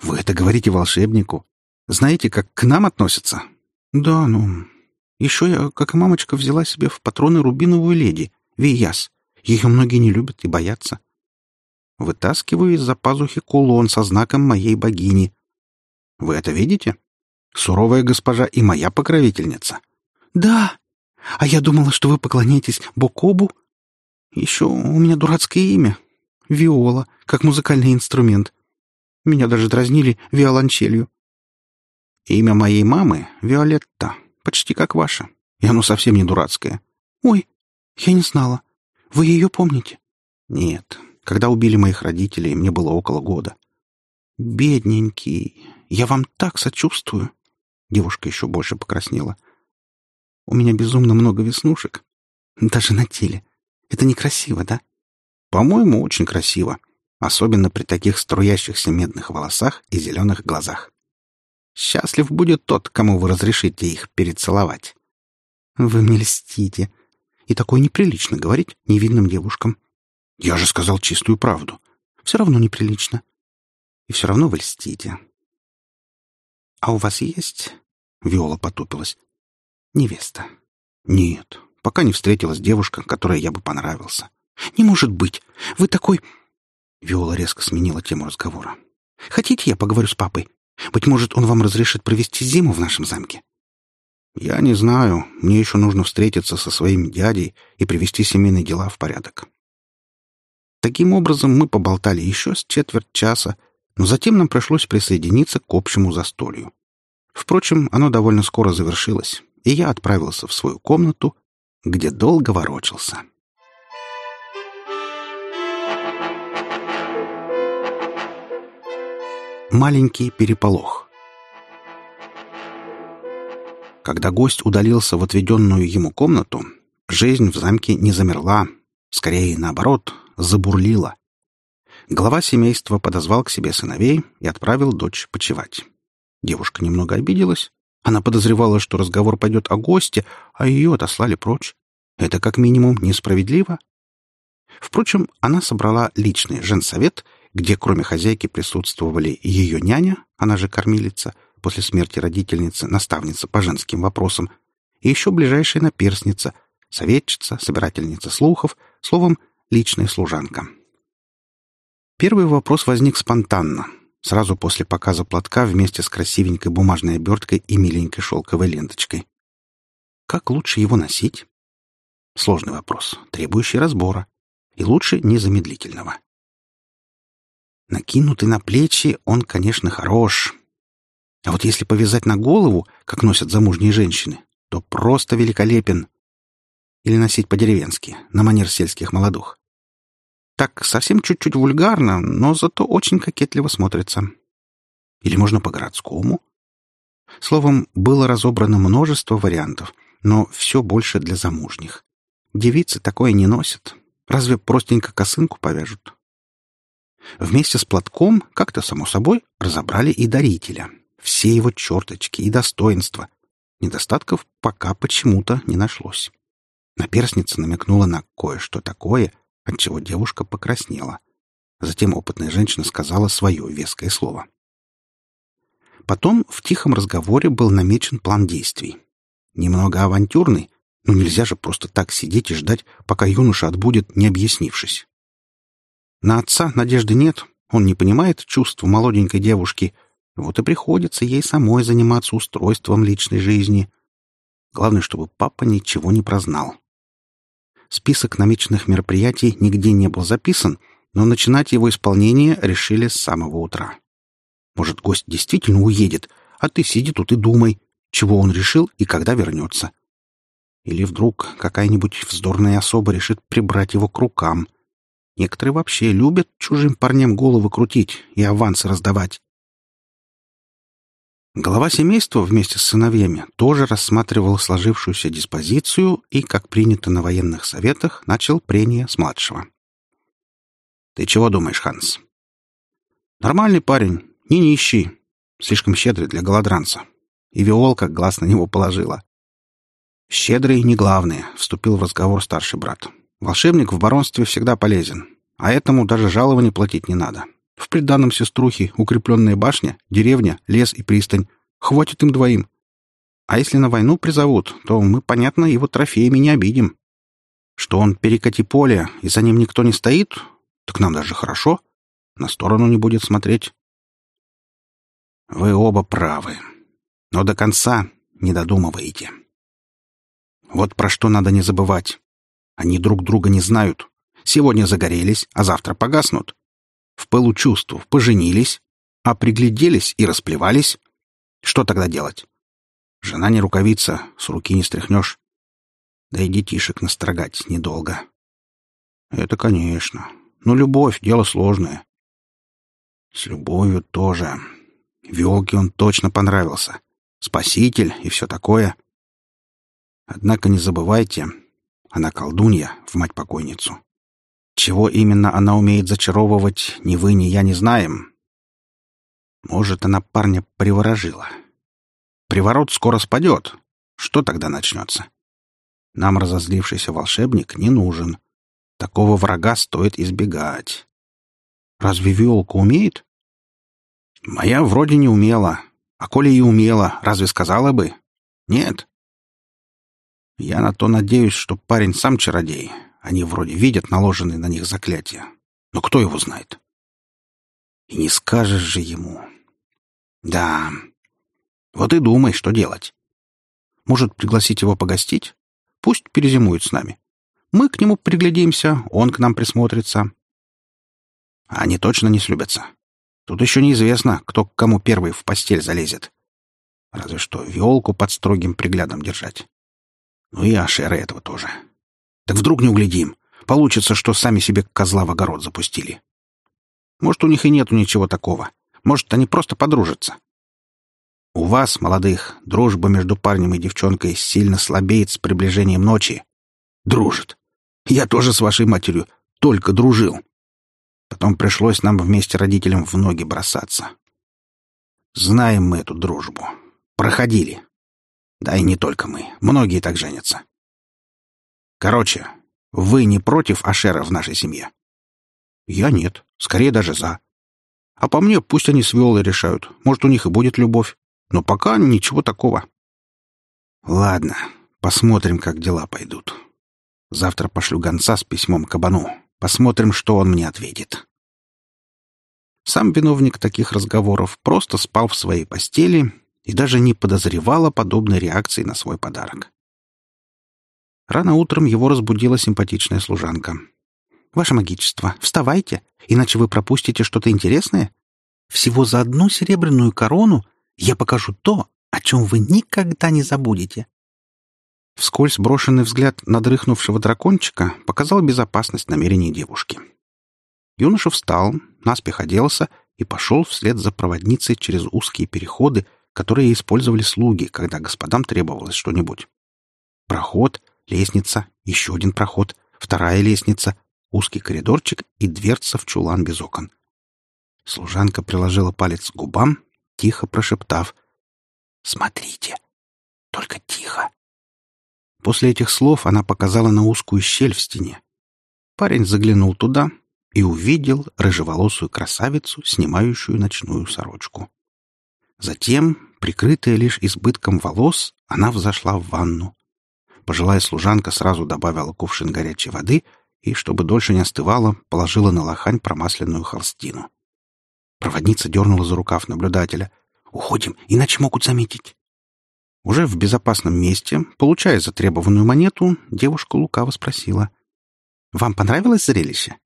Вы это говорите волшебнику? Знаете, как к нам относятся? Да, ну... Еще я, как и мамочка, взяла себе в патроны рубиновую леди, Вияс. Ее многие не любят и боятся. Вытаскиваю из-за пазухи кулон со знаком моей богини. Вы это видите? Суровая госпожа и моя покровительница. Да. А я думала, что вы поклоняетесь Бокобу. Еще у меня дурацкое имя. Виола, как музыкальный инструмент. Меня даже дразнили виолончелью. Имя моей мамы — Виолетта, почти как ваше. И оно совсем не дурацкое. Ой, я не знала. Вы ее помните? Нет, когда убили моих родителей, мне было около года. Бедненький, я вам так сочувствую. Девушка еще больше покраснела. У меня безумно много веснушек. Даже на теле. Это некрасиво, да? По-моему, очень красиво. Особенно при таких струящихся медных волосах и зеленых глазах. Счастлив будет тот, кому вы разрешите их перецеловать. Вы мне льстите. И такое неприлично говорить невинным девушкам. Я же сказал чистую правду. Все равно неприлично. И все равно вы льстите. А у вас есть... Виола потупилась. Невеста. Нет, пока не встретилась девушка, которой я бы понравился. Не может быть. Вы такой... Виола резко сменила тему разговора. Хотите, я поговорю с папой? Быть может, он вам разрешит провести зиму в нашем замке? Я не знаю. Мне еще нужно встретиться со своим дядей и привести семейные дела в порядок. Таким образом, мы поболтали еще с четверть часа, но затем нам пришлось присоединиться к общему застолью. Впрочем, оно довольно скоро завершилось, и я отправился в свою комнату, где долго ворочался. Маленький переполох Когда гость удалился в отведенную ему комнату, жизнь в замке не замерла, скорее наоборот, забурлила. Глава семейства подозвал к себе сыновей и отправил дочь почевать. Девушка немного обиделась. Она подозревала, что разговор пойдет о госте, а ее отослали прочь. Это как минимум несправедливо. Впрочем, она собрала личный женсовет, где кроме хозяйки присутствовали ее няня, она же кормилица, после смерти родительницы, наставница по женским вопросам, и еще ближайшая наперсница, советчица, собирательница слухов, словом, личная служанка. Первый вопрос возник спонтанно, сразу после показа платка вместе с красивенькой бумажной оберткой и миленькой шелковой ленточкой. Как лучше его носить? Сложный вопрос, требующий разбора. И лучше незамедлительного. Накинутый на плечи он, конечно, хорош. А вот если повязать на голову, как носят замужние женщины, то просто великолепен. Или носить по-деревенски, на манер сельских молодух. Так совсем чуть-чуть вульгарно, но зато очень кокетливо смотрится. Или можно по-городскому. Словом, было разобрано множество вариантов, но все больше для замужних. Девицы такое не носят. Разве простенько косынку повяжут? Вместе с платком, как-то само собой, разобрали и дарителя. Все его черточки и достоинства. Недостатков пока почему-то не нашлось. Наперсница намекнула на кое-что такое, от чего девушка покраснела. Затем опытная женщина сказала свое веское слово. Потом в тихом разговоре был намечен план действий. Немного авантюрный, но нельзя же просто так сидеть и ждать, пока юноша отбудет, не объяснившись. На отца надежды нет, он не понимает чувств молоденькой девушки, вот и приходится ей самой заниматься устройством личной жизни. Главное, чтобы папа ничего не прознал. Список намеченных мероприятий нигде не был записан, но начинать его исполнение решили с самого утра. Может, гость действительно уедет, а ты сиди тут и думай, чего он решил и когда вернется. Или вдруг какая-нибудь вздорная особа решит прибрать его к рукам. Некоторые вообще любят чужим парням головы крутить и авансы раздавать. Глава семейства вместе с сыновьями тоже рассматривал сложившуюся диспозицию и, как принято на военных советах, начал прение с младшего. «Ты чего думаешь, Ханс?» «Нормальный парень, не нищий, слишком щедрый для голодранца». И Виолка глаз на него положила. «Щедрый не главное», — вступил в разговор старший брат. «Волшебник в баронстве всегда полезен, а этому даже жалования платить не надо. В приданном сеструхе укрепленная башня, деревня, лес и пристань. Хватит им двоим. А если на войну призовут, то мы, понятно, его трофеями не обидим. Что он перекати поле, и за ним никто не стоит, так нам даже хорошо. На сторону не будет смотреть. Вы оба правы. Но до конца не додумываете. Вот про что надо не забывать. Они друг друга не знают. Сегодня загорелись, а завтра погаснут. В пылу чувств поженились, а пригляделись и расплевались. Что тогда делать? Жена не рукавица, с руки не стряхнешь. Да и детишек настрогать недолго. Это, конечно. Но любовь — дело сложное. С любовью тоже. Виолке он точно понравился. Спаситель и все такое. Однако не забывайте, она колдунья в мать-покойницу. Чего именно она умеет зачаровывать, ни вы, ни я не знаем. Может, она парня приворожила. Приворот скоро спадет. Что тогда начнется? Нам разозлившийся волшебник не нужен. Такого врага стоит избегать. Разве Виолка умеет? Моя вроде не умела. А коли и умела, разве сказала бы? Нет. Я на то надеюсь, что парень сам чародей. Они вроде видят наложенные на них заклятия. Но кто его знает? И не скажешь же ему. Да. Вот и думай, что делать. Может, пригласить его погостить? Пусть перезимует с нами. Мы к нему приглядимся, он к нам присмотрится. Они точно не слюбятся. Тут еще неизвестно, кто к кому первый в постель залезет. Разве что виолку под строгим приглядом держать. Ну и Ашера этого тоже. Так вдруг не углядим. Получится, что сами себе козла в огород запустили. Может, у них и нету ничего такого. Может, они просто подружатся. У вас, молодых, дружба между парнем и девчонкой сильно слабеет с приближением ночи. Дружит. Я тоже с вашей матерью только дружил. Потом пришлось нам вместе родителям в ноги бросаться. Знаем мы эту дружбу. Проходили. Да и не только мы. Многие так женятся. Короче, вы не против Ашера в нашей семье? Я нет. Скорее даже за. А по мне, пусть они с Виолой решают. Может, у них и будет любовь. Но пока ничего такого. Ладно, посмотрим, как дела пойдут. Завтра пошлю гонца с письмом кабану. Посмотрим, что он мне ответит. Сам виновник таких разговоров просто спал в своей постели и даже не подозревал о подобной реакции на свой подарок. Рано утром его разбудила симпатичная служанка. «Ваше магичество, вставайте, иначе вы пропустите что-то интересное. Всего за одну серебряную корону я покажу то, о чем вы никогда не забудете». Вскользь брошенный взгляд на дрыхнувшего дракончика показал безопасность намерений девушки. Юноша встал, наспех оделся и пошел вслед за проводницей через узкие переходы, которые использовали слуги, когда господам требовалось что-нибудь. Проход, лестница, еще один проход, вторая лестница, узкий коридорчик и дверца в чулан без окон. Служанка приложила палец к губам, тихо прошептав «Смотрите, только тихо». После этих слов она показала на узкую щель в стене. Парень заглянул туда и увидел рыжеволосую красавицу, снимающую ночную сорочку. Затем, прикрытая лишь избытком волос, она взошла в ванну. Пожилая служанка сразу добавила кувшин горячей воды и, чтобы дольше не остывала, положила на лохань промасленную холстину. Проводница дернула за рукав наблюдателя. «Уходим, иначе могут заметить». Уже в безопасном месте, получая затребованную монету, девушка лукаво спросила. «Вам понравилось зрелище?»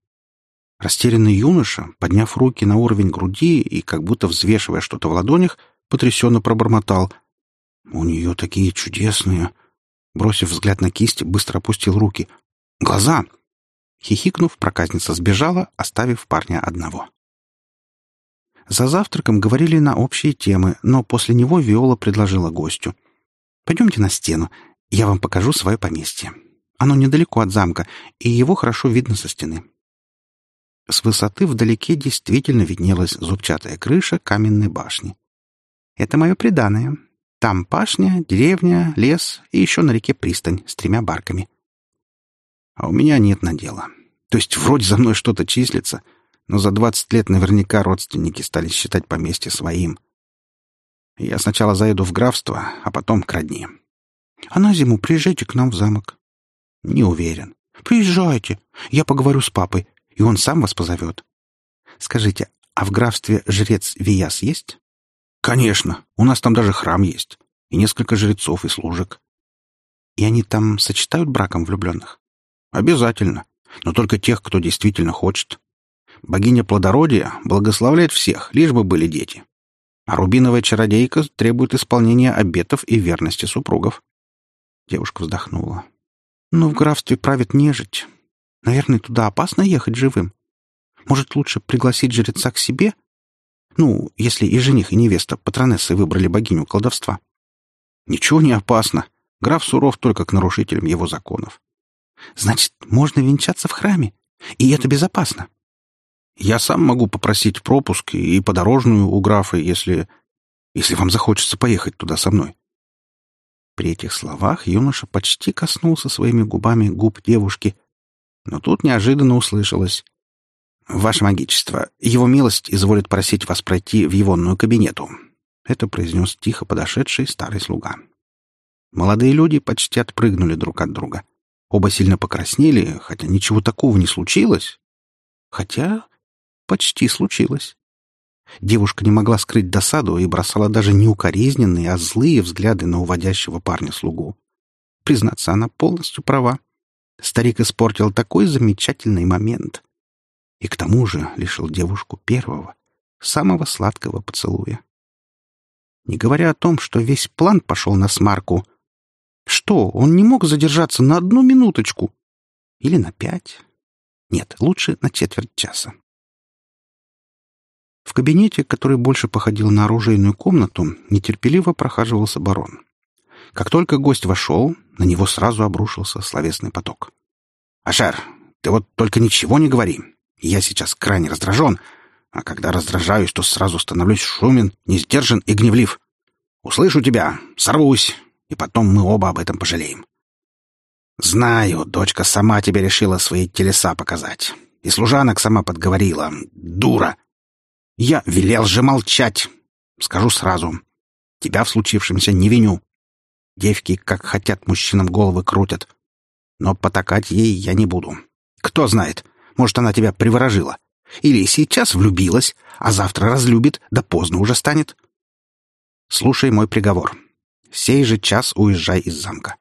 Растерянный юноша, подняв руки на уровень груди и как будто взвешивая что-то в ладонях, потрясенно пробормотал. «У нее такие чудесные!» Бросив взгляд на кисть, быстро опустил руки. «Глаза!» Хихикнув, проказница сбежала, оставив парня одного. За завтраком говорили на общие темы, но после него Виола предложила гостю. «Пойдемте на стену, я вам покажу свое поместье. Оно недалеко от замка, и его хорошо видно со стены». С высоты вдалеке действительно виднелась зубчатая крыша каменной башни. «Это мое преданное. Там пашня, деревня, лес и еще на реке пристань с тремя барками». «А у меня нет надела. То есть вроде за мной что-то числится, но за двадцать лет наверняка родственники стали считать поместье своим. Я сначала заеду в графство, а потом к родне. А на зиму приезжайте к нам в замок. Не уверен. Приезжайте. Я поговорю с папой, и он сам вас позовет. Скажите, а в графстве жрец Вияс есть? Конечно. У нас там даже храм есть. И несколько жрецов и служек. И они там сочетают браком влюбленных? Обязательно. Но только тех, кто действительно хочет. Богиня плодородия благословляет всех, лишь бы были дети. А рубиновая чародейка требует исполнения обетов и верности супругов. Девушка вздохнула. «Но в графстве правит нежить. Наверное, туда опасно ехать живым. Может, лучше пригласить жреца к себе? Ну, если и жених, и невеста патронессы выбрали богиню колдовства. Ничего не опасно. Граф суров только к нарушителям его законов. Значит, можно венчаться в храме. И это безопасно. Я сам могу попросить пропуск и подорожную у графа, если... если вам захочется поехать туда со мной». При этих словах юноша почти коснулся своими губами губ девушки, но тут неожиданно услышалось. «Ваше магичество, его милость изволит просить вас пройти в егонную кабинету», — это произнес тихо подошедший старый слуга. Молодые люди почти отпрыгнули друг от друга. Оба сильно покраснели, хотя ничего такого не случилось. Хотя почти случилось. Девушка не могла скрыть досаду и бросала даже не укоризненные, а злые взгляды на уводящего парня-слугу. Признаться, она полностью права. Старик испортил такой замечательный момент. И к тому же лишил девушку первого, самого сладкого поцелуя. Не говоря о том, что весь план пошел на смарку. Что, он не мог задержаться на одну минуточку? Или на пять? Нет, лучше на четверть часа. В кабинете, который больше походил на оружейную комнату, нетерпеливо прохаживался барон. Как только гость вошел, на него сразу обрушился словесный поток. «Ашер, ты вот только ничего не говори. Я сейчас крайне раздражен, а когда раздражаюсь, то сразу становлюсь шумен, несдержан и гневлив. Услышу тебя, сорвусь, и потом мы оба об этом пожалеем. Знаю, дочка сама тебе решила свои телеса показать. И служанок сама подговорила. Дура! Я велел же молчать. Скажу сразу. Тебя в случившемся не виню. Девки, как хотят, мужчинам головы крутят. Но потакать ей я не буду. Кто знает, может, она тебя приворожила. Или сейчас влюбилась, а завтра разлюбит, да поздно уже станет. Слушай мой приговор. Сей же час уезжай из замка.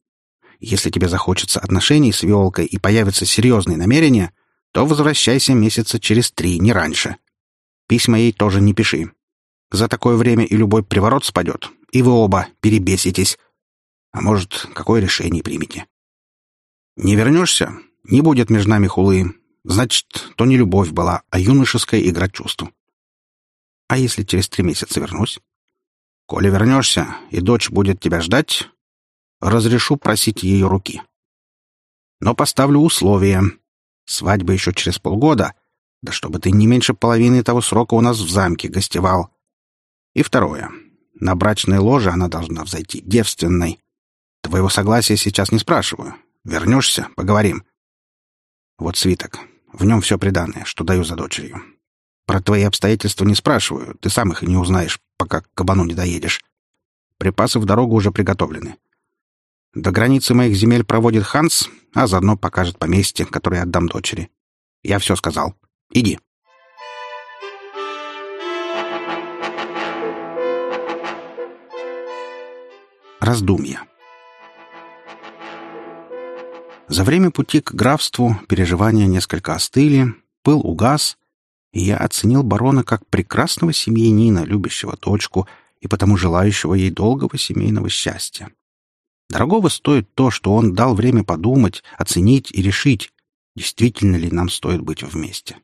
Если тебе захочется отношений с Виолкой и появятся серьезные намерения, то возвращайся месяца через три, не раньше. Письма ей тоже не пиши. За такое время и любой приворот спадет, и вы оба перебеситесь. А может, какое решение примете? Не вернешься? Не будет между нами хулы. Значит, то не любовь была, а юношеская игра чувств. А если через три месяца вернусь? Коли вернешься, и дочь будет тебя ждать, разрешу просить ее руки. Но поставлю условие. Свадьба еще через полгода, да чтобы ты не меньше половины того срока у нас в замке гостевал. И второе. На брачное ложе она должна взойти девственной. Твоего согласия сейчас не спрашиваю. Вернешься — поговорим. Вот свиток. В нем все приданное, что даю за дочерью. Про твои обстоятельства не спрашиваю, ты сам их и не узнаешь, пока к кабану не доедешь. Припасы в дорогу уже приготовлены. До границы моих земель проводит Ханс, а заодно покажет поместье, которое отдам дочери. Я все сказал. Иди. Раздумья. За время пути к графству переживания несколько остыли, пыл угас, и я оценил барона как прекрасного семьянина, любящего дочку и потому желающего ей долгого семейного счастья. Дорогого стоит то, что он дал время подумать, оценить и решить, действительно ли нам стоит быть вместе.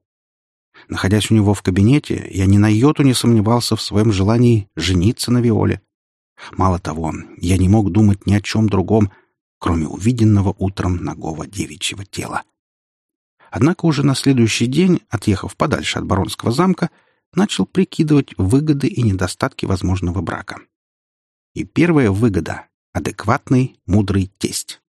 Находясь у него в кабинете, я ни на йоту не сомневался в своем желании жениться на Виоле. Мало того, я не мог думать ни о чем другом, кроме увиденного утром нагого девичьего тела. Однако уже на следующий день, отъехав подальше от баронского замка, начал прикидывать выгоды и недостатки возможного брака. И первая выгода — адекватный, мудрый тесть.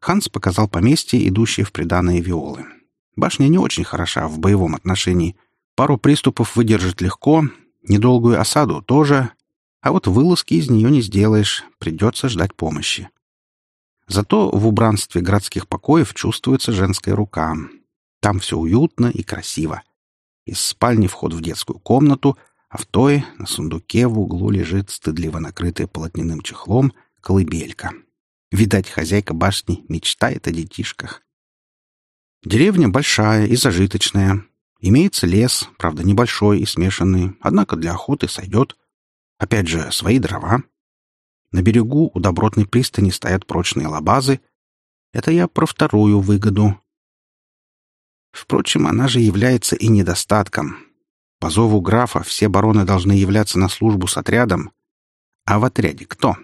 Ханс показал поместье, идущее в приданое Виолы. Башня не очень хороша в боевом отношении. Пару приступов выдержит легко, недолгую осаду тоже, а вот вылазки из нее не сделаешь, придется ждать помощи. Зато в убранстве городских покоев чувствуется женская рука. Там все уютно и красиво. Из спальни вход в детскую комнату, а в той, на сундуке в углу лежит стыдливо накрытая полотняным чехлом колыбелька. Видать, хозяйка башни мечтает о детишках. Деревня большая и зажиточная. Имеется лес, правда, небольшой и смешанный, однако для охоты сойдет. Опять же, свои дрова. На берегу у добротной пристани стоят прочные лабазы. Это я про вторую выгоду. Впрочем, она же является и недостатком. По зову графа все бароны должны являться на службу с отрядом. А в отряде кто?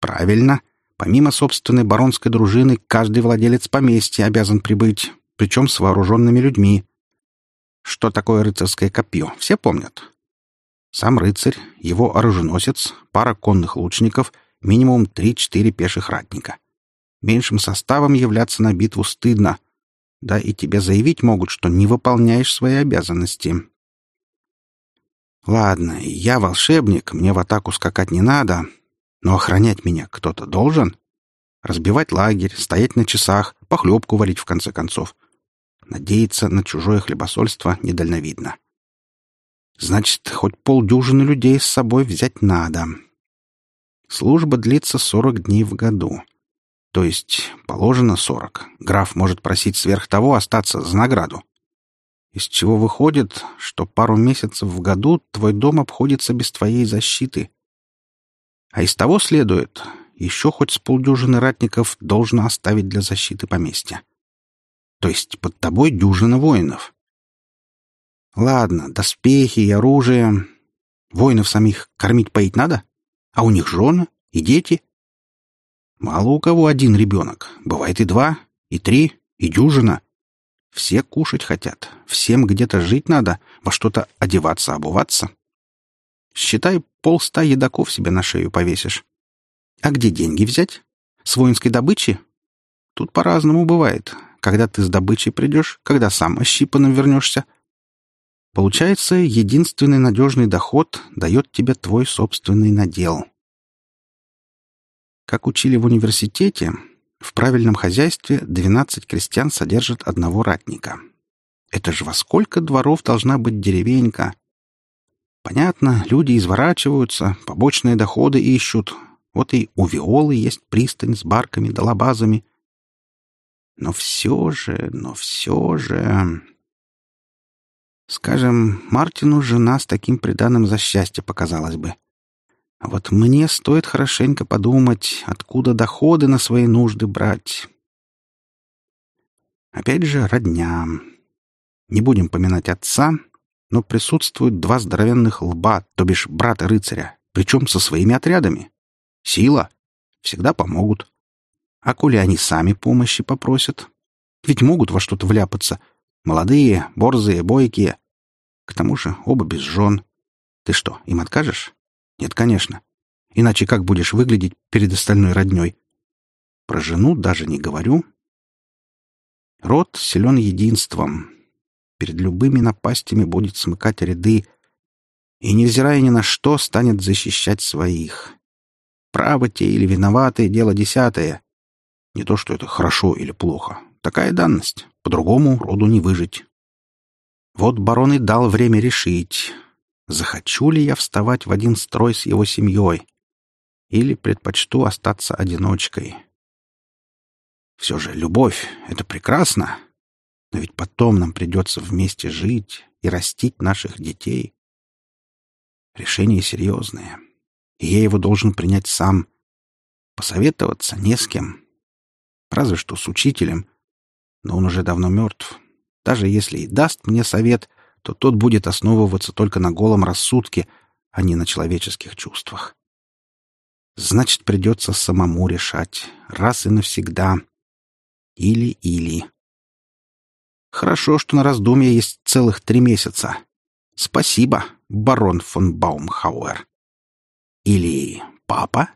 Правильно, помимо собственной баронской дружины, каждый владелец поместья обязан прибыть, причем с вооруженными людьми. Что такое рыцарское копье, все помнят? Сам рыцарь, его оруженосец, пара конных лучников, минимум три-четыре пеших ратника. Меньшим составом являться на битву стыдно. Да и тебе заявить могут, что не выполняешь свои обязанности. Ладно, я волшебник, мне в атаку скакать не надо, но охранять меня кто-то должен. Разбивать лагерь, стоять на часах, похлебку варить в конце концов — Надеяться на чужое хлебосольство недальновидно. Значит, хоть полдюжины людей с собой взять надо. Служба длится сорок дней в году. То есть положено сорок. Граф может просить сверх того остаться за награду. Из чего выходит, что пару месяцев в году твой дом обходится без твоей защиты. А из того следует, еще хоть с полдюжины ратников должно оставить для защиты поместья. То есть под тобой дюжина воинов. Ладно, доспехи и оружие. Воинов самих кормить-поить надо? А у них жены и дети? Мало у кого один ребенок. Бывает и два, и три, и дюжина. Все кушать хотят. Всем где-то жить надо, во что-то одеваться, обуваться. Считай, полста едоков себе на шею повесишь. А где деньги взять? С воинской добычи? Тут по-разному бывает когда ты с добычей придешь, когда сам ощипанным вернешься. Получается, единственный надежный доход дает тебе твой собственный надел. Как учили в университете, в правильном хозяйстве 12 крестьян содержат одного ратника. Это же во сколько дворов должна быть деревенька? Понятно, люди изворачиваются, побочные доходы ищут. Вот и у Виолы есть пристань с барками да лабазами — но все же, но все же... Скажем, Мартину жена с таким приданым за счастье показалась бы. А вот мне стоит хорошенько подумать, откуда доходы на свои нужды брать. Опять же, родня. Не будем поминать отца, но присутствуют два здоровенных лба, то бишь брата рыцаря, причем со своими отрядами. Сила. всегда помогут. А коли они сами помощи попросят? Ведь могут во что-то вляпаться. Молодые, борзые, бойкие. К тому же оба без жен. Ты что, им откажешь? Нет, конечно. Иначе как будешь выглядеть перед остальной родней? Про жену даже не говорю. Род силен единством. Перед любыми напастями будет смыкать ряды и, невзирая ни на что, станет защищать своих. Правы те или виноваты — дело десятое. Не то, что это хорошо или плохо. Такая данность. По-другому роду не выжить. Вот барон и дал время решить, захочу ли я вставать в один строй с его семьей или предпочту остаться одиночкой. Все же любовь — это прекрасно, но ведь потом нам придется вместе жить и растить наших детей. Решение серьезное, и я его должен принять сам. Посоветоваться не с кем. Разве что с учителем, но он уже давно мертв. Даже если и даст мне совет, то тот будет основываться только на голом рассудке, а не на человеческих чувствах. Значит, придется самому решать, раз и навсегда. Или-или. Хорошо, что на раздумье есть целых три месяца. Спасибо, барон фон Баумхауэр. Или папа?